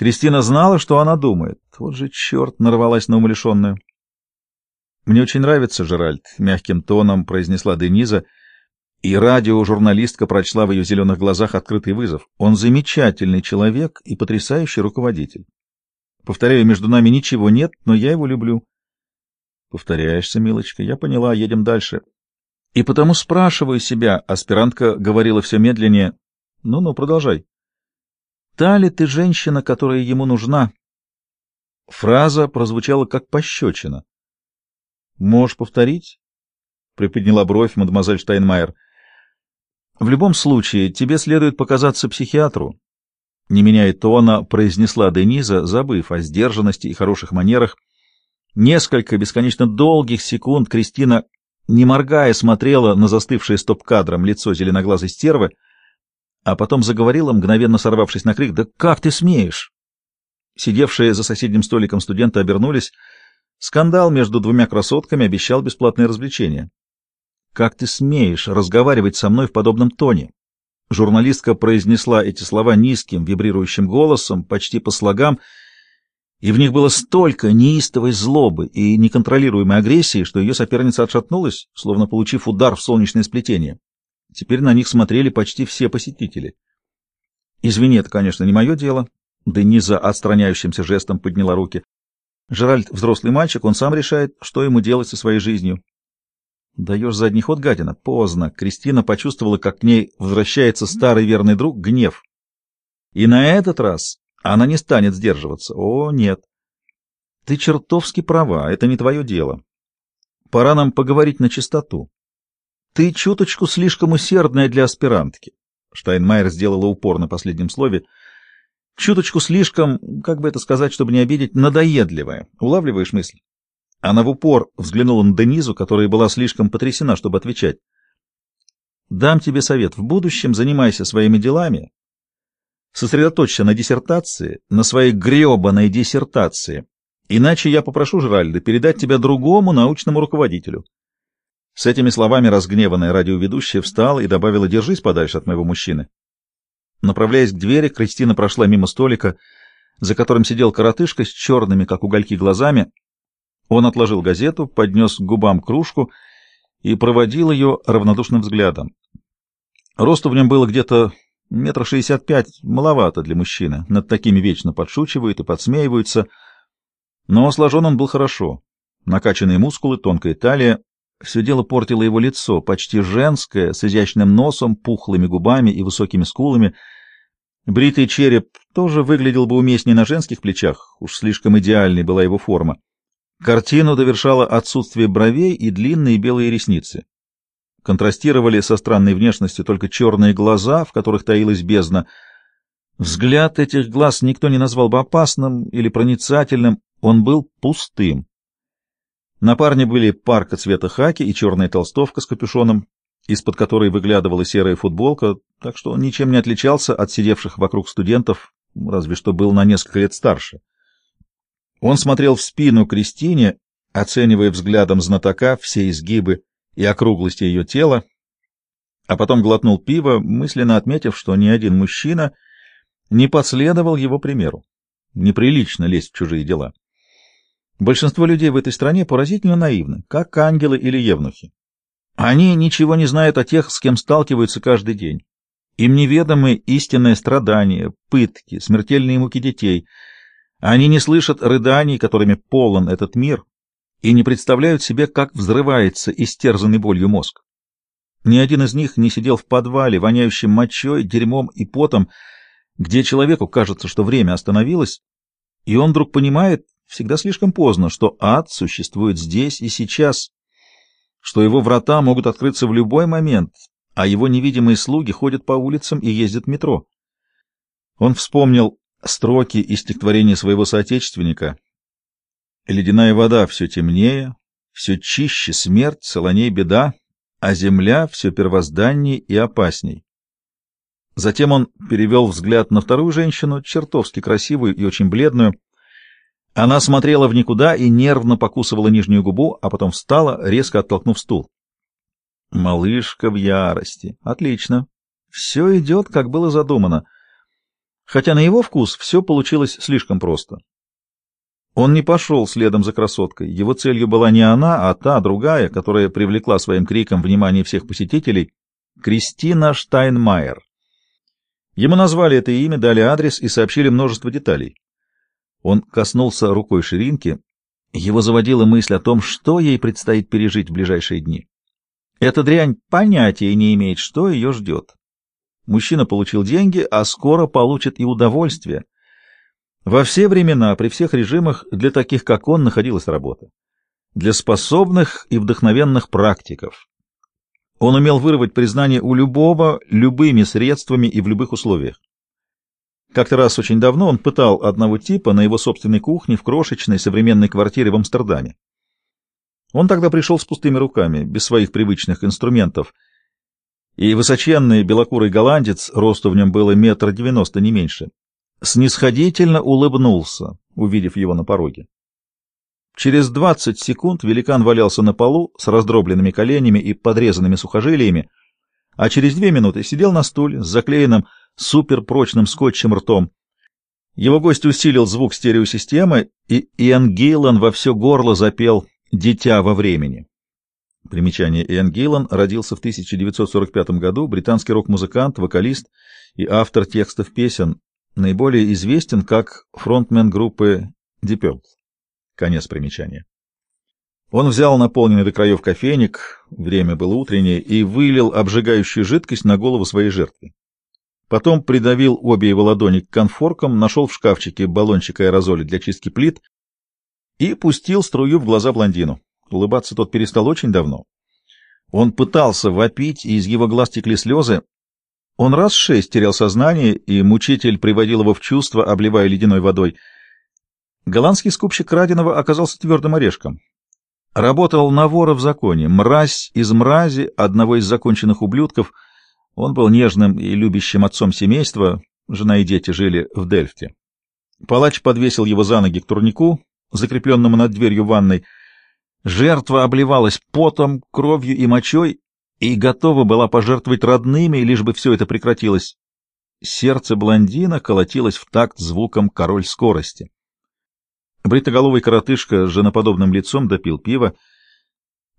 Кристина знала, что она думает. Вот же черт нарвалась на умалишенную. «Мне очень нравится Жеральд», — мягким тоном произнесла Дениза, и радиожурналистка прочла в ее зеленых глазах открытый вызов. «Он замечательный человек и потрясающий руководитель. Повторяю, между нами ничего нет, но я его люблю». «Повторяешься, милочка, я поняла, едем дальше». «И потому спрашиваю себя», — аспирантка говорила все медленнее. «Ну-ну, продолжай». «Та ли ты женщина, которая ему нужна?» Фраза прозвучала как пощечина. Можешь повторить? Приподняла бровь мадемуазель Штайнмайер. В любом случае, тебе следует показаться психиатру. Не меняя тона, произнесла Дениза, забыв о сдержанности и хороших манерах. Несколько бесконечно долгих секунд Кристина, не моргая, смотрела на застывшее стоп-кадром лицо зеленоглазой стервы, а потом заговорила, мгновенно сорвавшись на крик, «Да как ты смеешь?» Сидевшие за соседним столиком студенты обернулись, Скандал между двумя красотками обещал бесплатное развлечение. «Как ты смеешь разговаривать со мной в подобном тоне?» Журналистка произнесла эти слова низким, вибрирующим голосом, почти по слогам, и в них было столько неистовой злобы и неконтролируемой агрессии, что ее соперница отшатнулась, словно получив удар в солнечное сплетение. Теперь на них смотрели почти все посетители. «Извини, это, конечно, не мое дело», — Дениза отстраняющимся жестом подняла руки. Жеральд взрослый мальчик, он сам решает, что ему делать со своей жизнью. Даешь задний ход, гадина? Поздно. Кристина почувствовала, как к ней возвращается старый верный друг гнев. И на этот раз она не станет сдерживаться. О, нет. Ты чертовски права, это не твое дело. Пора нам поговорить на чистоту. Ты чуточку слишком усердная для аспирантки. Штайнмайер сделала упор на последнем слове — чуточку слишком, как бы это сказать, чтобы не обидеть, надоедливая. Улавливаешь мысль? Она в упор взглянула на Денизу, которая была слишком потрясена, чтобы отвечать. «Дам тебе совет. В будущем занимайся своими делами. Сосредоточься на диссертации, на своей гребаной диссертации. Иначе я попрошу Жральда передать тебя другому научному руководителю». С этими словами разгневанная радиоведущая встала и добавила «Держись подальше от моего мужчины». Направляясь к двери, Кристина прошла мимо столика, за которым сидел коротышка с черными, как угольки, глазами. Он отложил газету, поднес к губам кружку и проводил ее равнодушным взглядом. Росту в нем было где-то метра шестьдесят пять, маловато для мужчины. Над такими вечно подшучивают и подсмеиваются. Но сложен он был хорошо. Накачанные мускулы, тонкая талия. Все дело портило его лицо, почти женское, с изящным носом, пухлыми губами и высокими скулами. Бритый череп тоже выглядел бы уместнее на женских плечах, уж слишком идеальной была его форма. Картину довершало отсутствие бровей и длинные белые ресницы. Контрастировали со странной внешностью только черные глаза, в которых таилась бездна. Взгляд этих глаз никто не назвал бы опасным или проницательным, он был пустым. На парне были парка цвета хаки и черная толстовка с капюшоном, из-под которой выглядывала серая футболка, так что он ничем не отличался от сидевших вокруг студентов, разве что был на несколько лет старше. Он смотрел в спину Кристине, оценивая взглядом знатока все изгибы и округлости ее тела, а потом глотнул пиво, мысленно отметив, что ни один мужчина не последовал его примеру. Неприлично лезть в чужие дела. Большинство людей в этой стране поразительно наивны, как ангелы или евнухи. Они ничего не знают о тех, с кем сталкиваются каждый день. Им неведомы истинное страдание, пытки, смертельные муки детей. Они не слышат рыданий, которыми полон этот мир, и не представляют себе, как взрывается истерзанный болью мозг. Ни один из них не сидел в подвале, воняющем мочой, дерьмом и потом, где человеку кажется, что время остановилось, и он вдруг понимает, всегда слишком поздно, что ад существует здесь и сейчас, что его врата могут открыться в любой момент, а его невидимые слуги ходят по улицам и ездят в метро. Он вспомнил строки из стихотворения своего соотечественника «Ледяная вода все темнее, все чище смерть, солоней беда, а земля все первозданней и опасней». Затем он перевел взгляд на вторую женщину, чертовски красивую и очень бледную, она смотрела в никуда и нервно покусывала нижнюю губу, а потом встала, резко оттолкнув стул. Малышка в ярости. Отлично. Все идет, как было задумано. хотя на его вкус все получилось слишком просто. Он не пошел следом за красоткой. Его целью была не она, а та, другая, которая привлекла своим криком внимание всех посетителей — Кристина Штайнмайер. Ему назвали это имя, дали адрес и сообщили множество деталей. Он коснулся рукой ширинки. Его заводила мысль о том, что ей предстоит пережить в ближайшие дни. Эта дрянь понятия не имеет, что ее ждет. Мужчина получил деньги, а скоро получит и удовольствие. Во все времена, при всех режимах, для таких, как он, находилась работа. Для способных и вдохновенных практиков. Он умел вырвать признание у любого, любыми средствами и в любых условиях. Как-то раз очень давно он пытал одного типа на его собственной кухне в крошечной современной квартире в Амстердаме. Он тогда пришел с пустыми руками, без своих привычных инструментов, и высоченный белокурый голландец, росту в нем было метр девяносто, не меньше, снисходительно улыбнулся, увидев его на пороге. Через двадцать секунд великан валялся на полу с раздробленными коленями и подрезанными сухожилиями, а через две минуты сидел на стуле с заклеенным суперпрочным скотчем ртом. Его гость усилил звук стереосистемы, и Иэн Гейлан во все горло запел «Дитя во времени». Примечание Иэн Гейлан родился в 1945 году, британский рок-музыкант, вокалист и автор текстов песен, наиболее известен как фронтмен группы Deep Purple. Конец примечания. Он взял наполненный до краев кофейник, время было утреннее, и вылил обжигающую жидкость на голову своей жертвы. Потом придавил обе его ладони к конфоркам, нашел в шкафчике баллончик аэрозоля для чистки плит и пустил струю в глаза блондину. Улыбаться тот перестал очень давно. Он пытался вопить, и из его глаз текли слезы, он раз шесть терял сознание, и мучитель приводил его в чувство, обливая ледяной водой. Голландский скупщик краденого оказался твердым орешком. Работал на вора в законе, мразь из мрази, одного из законченных ублюдков. Он был нежным и любящим отцом семейства, жена и дети жили в Дельфте. Палач подвесил его за ноги к турнику, закрепленному над дверью ванной. Жертва обливалась потом, кровью и мочой, и готова была пожертвовать родными, лишь бы все это прекратилось. Сердце блондина колотилось в такт звуком «Король скорости». Бритоголовый коротышка с женоподобным лицом допил пиво.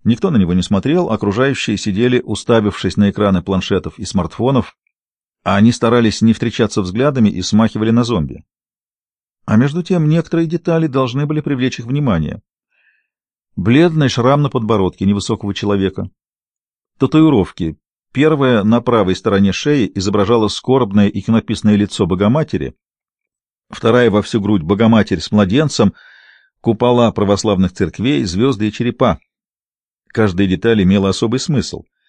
Никто на него не смотрел, окружающие сидели, уставившись на экраны планшетов и смартфонов, а они старались не встречаться взглядами и смахивали на зомби. А между тем некоторые детали должны были привлечь их внимание. Бледный шрам на подбородке невысокого человека, Татуировки. Первая на правой стороне шеи изображала скорбное иконописное лицо Богоматери, вторая во всю грудь Богоматерь с младенцем, купола православных церквей, звезды и черепа. Каждая деталь имела особый смысл —